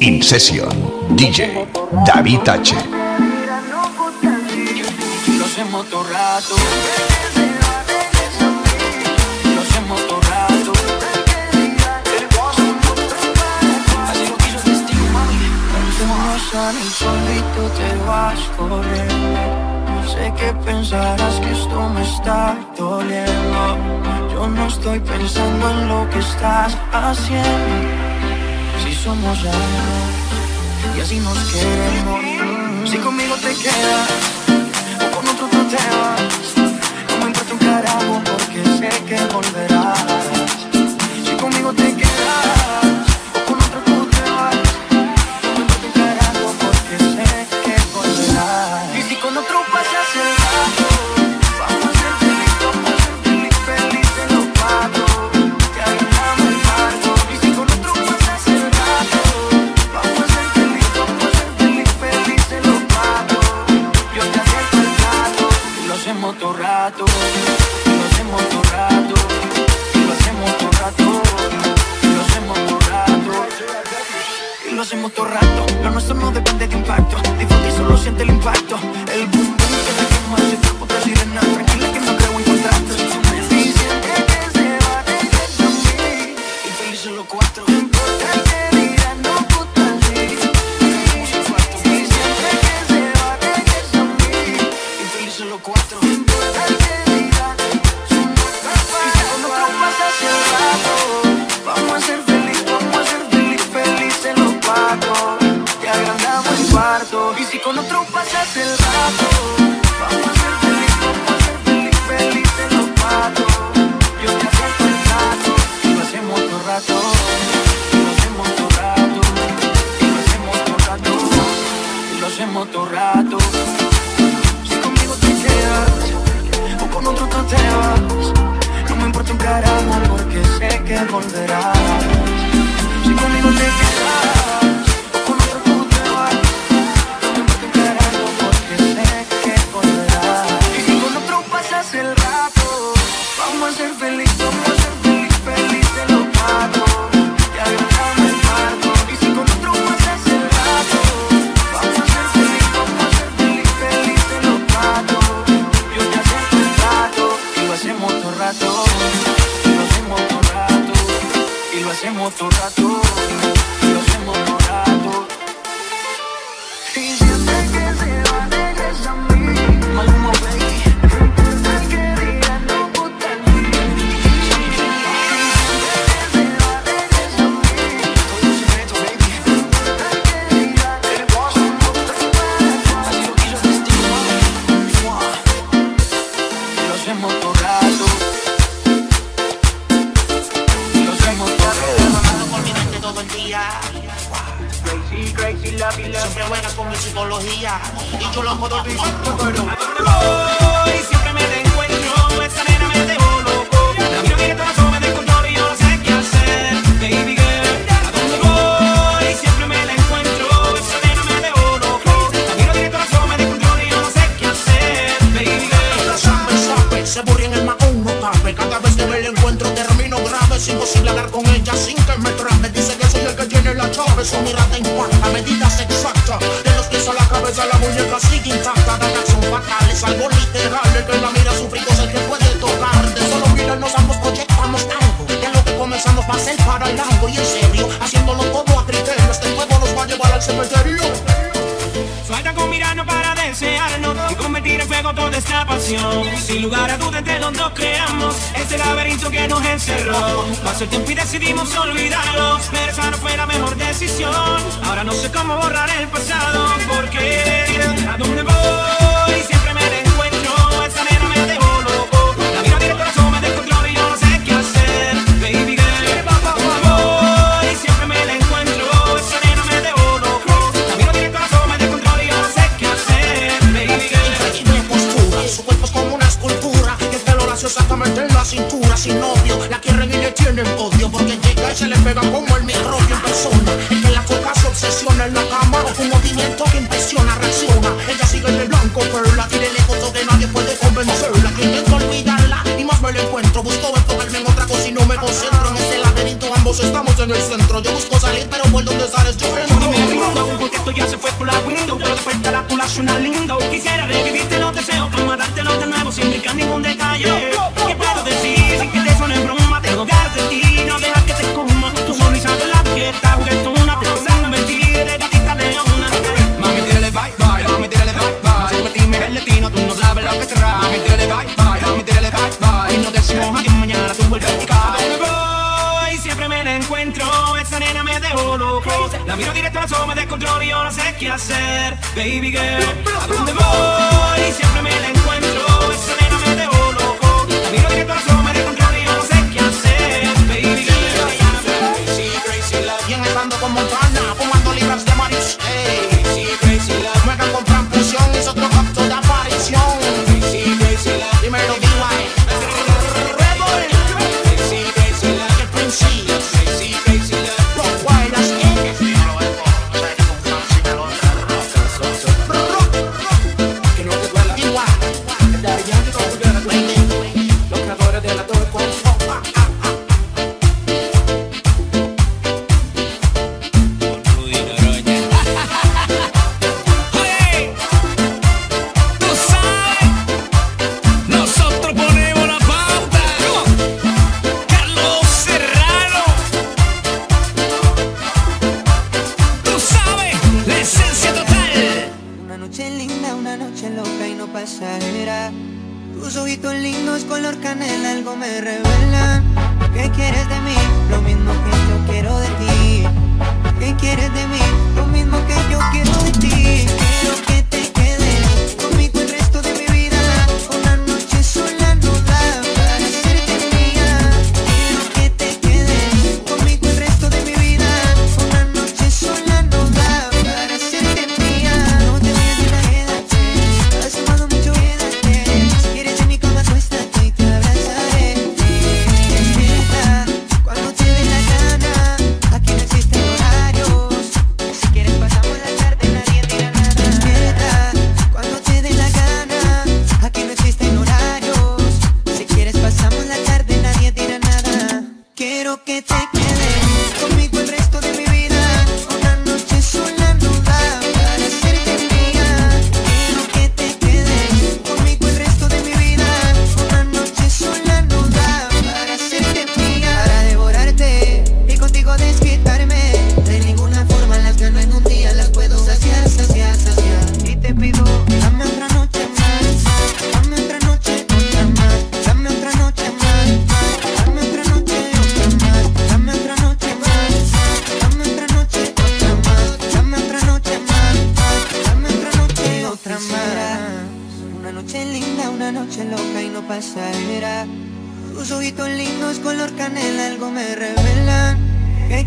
In DJ David H. Lo hacemos todo rato. Lo hacemos todo rato. Así lo quiso testigo, mami. Cuando sale solito te vas corriendo. No sé qué pensarás que esto me está doliendo. Yo no estoy pensando en lo que estás haciendo somos amor y así nos queremos. Si conmigo te quedas. hacemos todo rato. Lo nuestro no depende de impacto. pacto. Disfruta y solo siente el impacto. El boom, boom. vemos por rato. Nos por mi mente todo el día. Crazy, crazy, la pila. Siempre buena con mi psicología. Y yo lo puedo vivir. imposible hablar con ella sin que me trate Dice que soy el que tiene la llave, su mirada impacta Medidas exactas, de los pies a la cabeza la muñeca sigue intacta. Dañas son fatales, algo literal. El que la mira sufrido es el que puede tocarte Solo mirarnos ambos proyectamos algo. De lo que comenzamos va a ser para largo y en serio Haciéndolo todo a criterio, este juego nos va a llevar al cementerio. Basta con mirarnos para desearnos y convertir en fuego toda esta pasión. Sin lugar a dudas de donde nos creamos, este laberinto que nos encerró. Pasó el tiempo y decidimos olvidarlo, pero esa no fue la mejor decisión. Ahora no sé cómo borrar el pasado, porque ¿a voy? National Lindo quisiera baby girl.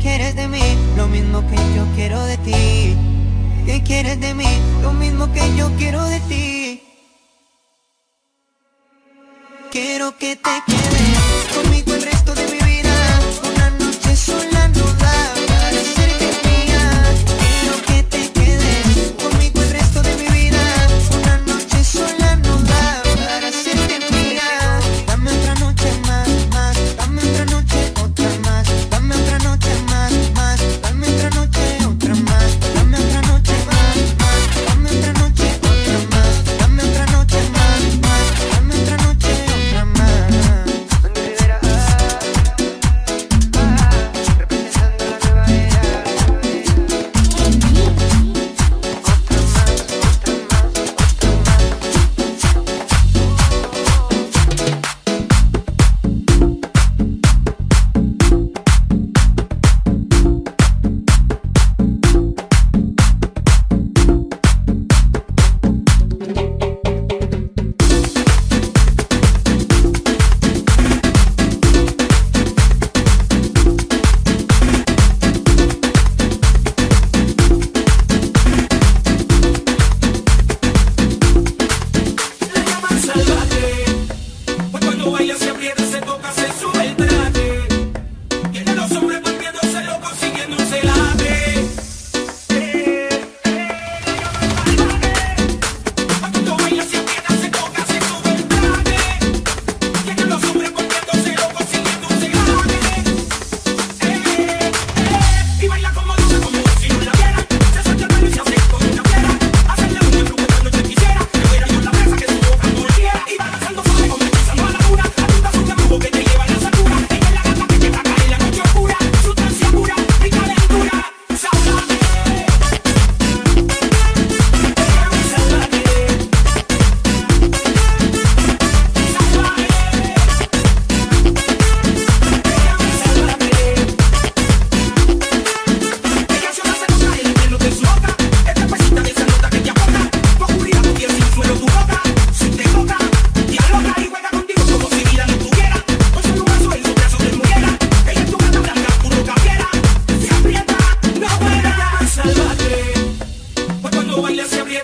quieres de mí? Lo mismo que yo quiero de ti. ¿Qué quieres de mí? Lo mismo que yo quiero de ti. Quiero que te quedes conmigo el resto de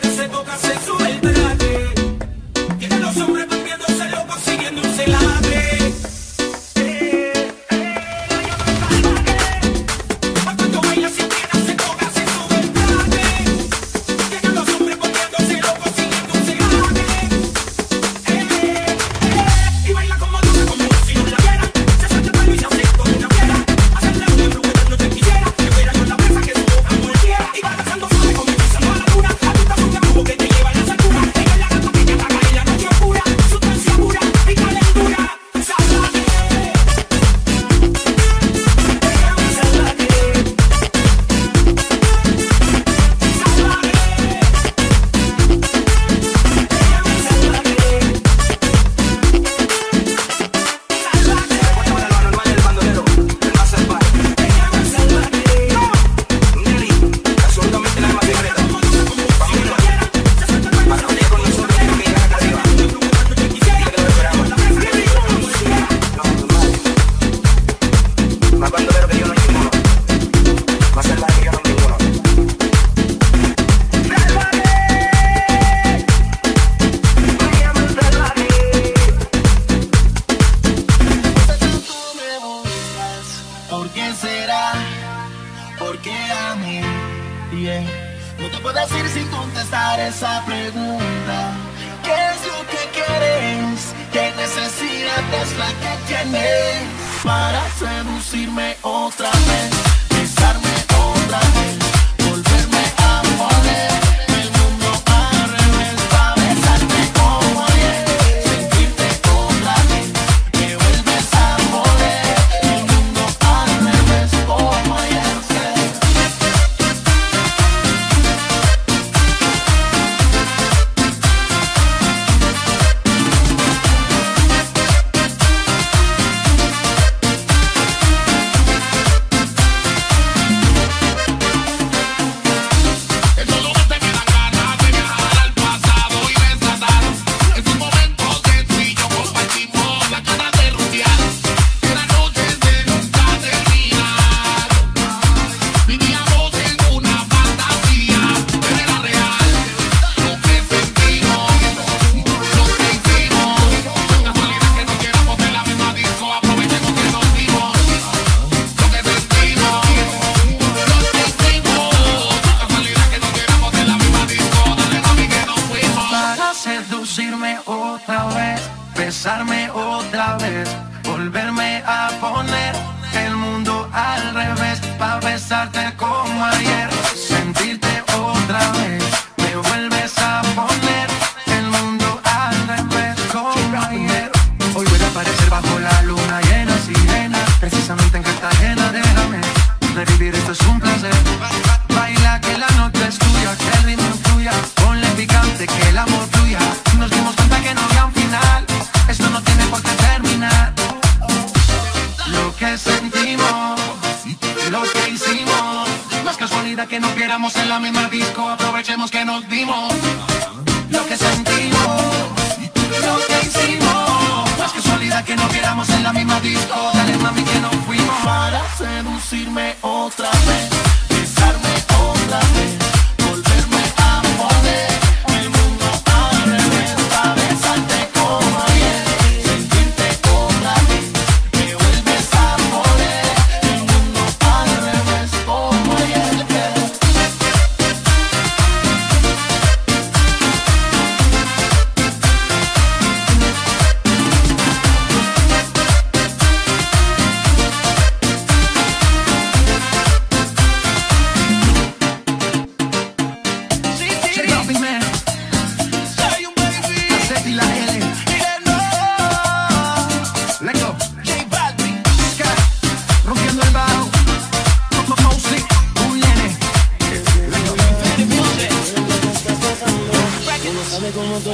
que de esa se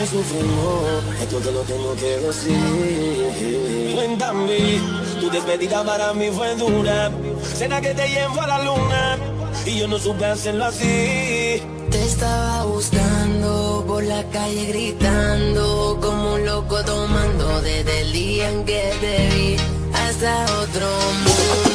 me sufriendo, esto lo que no quiero decir. Cuéntame, tu despedida para mí fue dura. Será que te llevo a la luna y yo no supe hacerlo así. Te estaba buscando por la calle gritando, como un loco tomando desde el día en que te vi hasta otro mundo.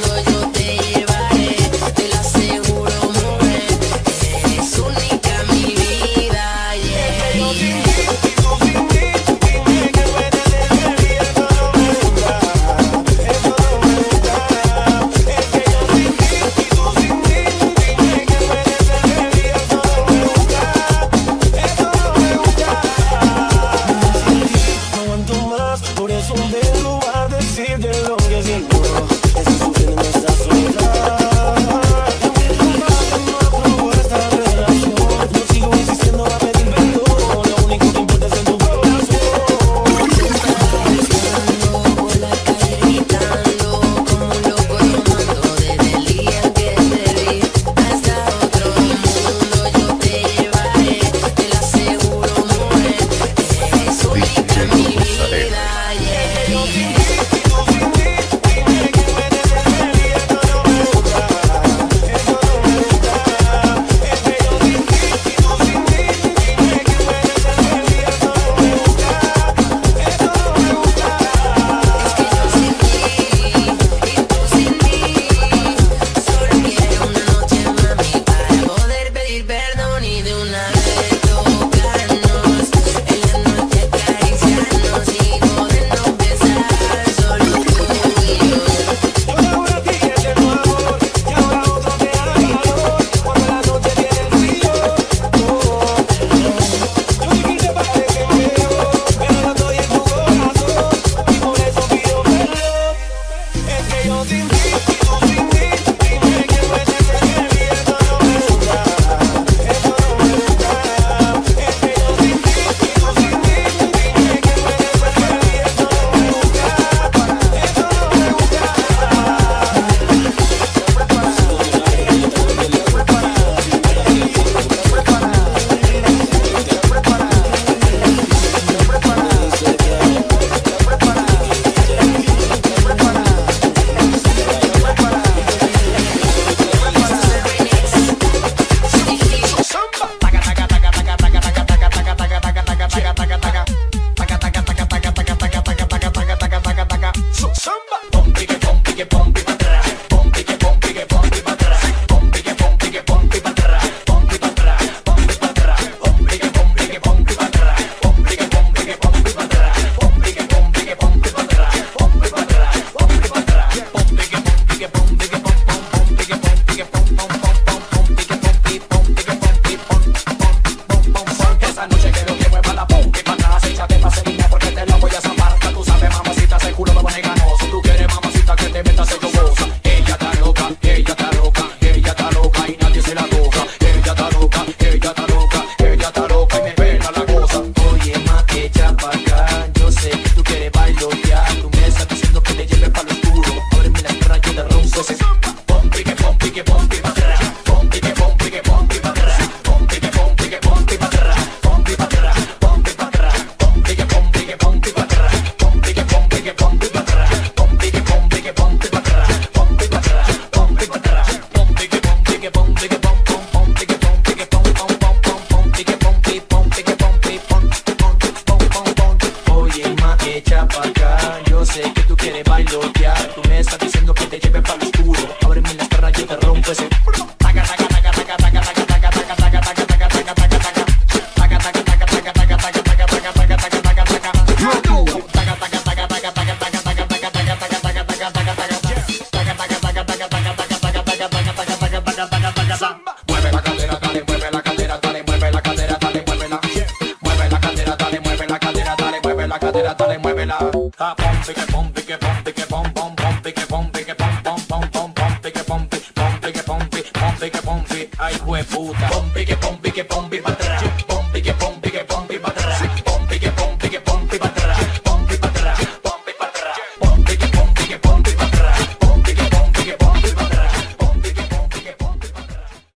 big bomb, big bom.